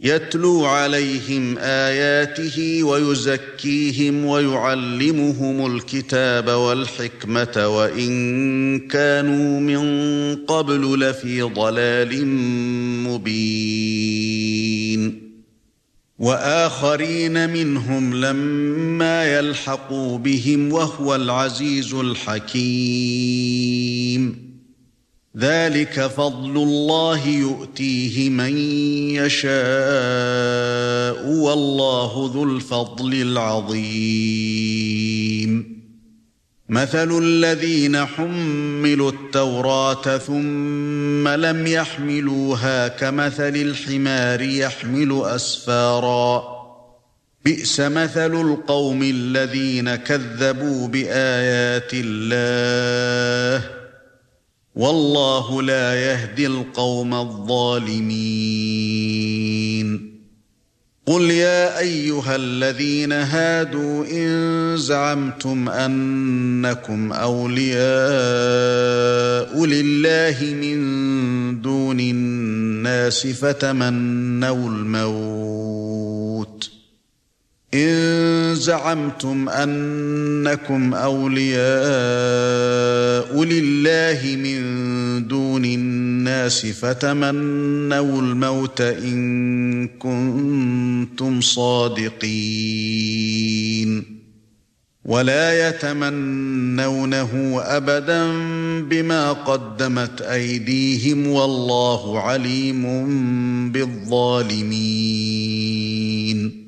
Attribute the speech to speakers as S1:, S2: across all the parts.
S1: يتلو عليهم اياته ويزكيهم ويعلمهم الكتاب والحكمه وان كانوا من قبل لفي ضلال مبين واخرين منهم لما يلحقوا بهم وهو العزيز الحكيم ذَلِكَ فَضْلُ اللَّهِ يُؤْتِيهِ مَن يَشَاءُ وَاللَّهُ ذُو الْفَضْلِ الْعَظِيمِ مَثَلُ الَّذِينَ حُمِّلُوا التَّوْرَاةَ ثُمَّ لَمْ يَحْمِلُوهَا كَمَثَلِ الْحِمَارِ يَحْمِلُ أَسْفَارًا بِئْسَ مَثَلُ الْقَوْمِ الَّذِينَ كَذَّبُوا بِآيَاتِ اللَّهِ والله لا يهدي القوم الظالمين قل يا ايها الذين هادوا ان زعمتم انكم اولياء لله من دون الناس فتمنوا الموت ان زعمتم انكم اولياء لله من الناس فتمنوا الموت ان كنتم صادقين ولا يتمنونه ابدا بما قدمت ايديهم والله عليم بالظالمين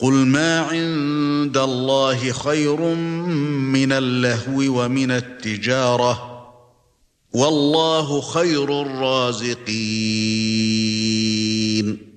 S1: قُلْ مَا عِندَ اللَّهِ خَيْرٌ مِنَ اللَّهْوِ وَمِنَ التِّجَارَةِ وَاللَّهُ خَيْرُ الرَّازِقِينَ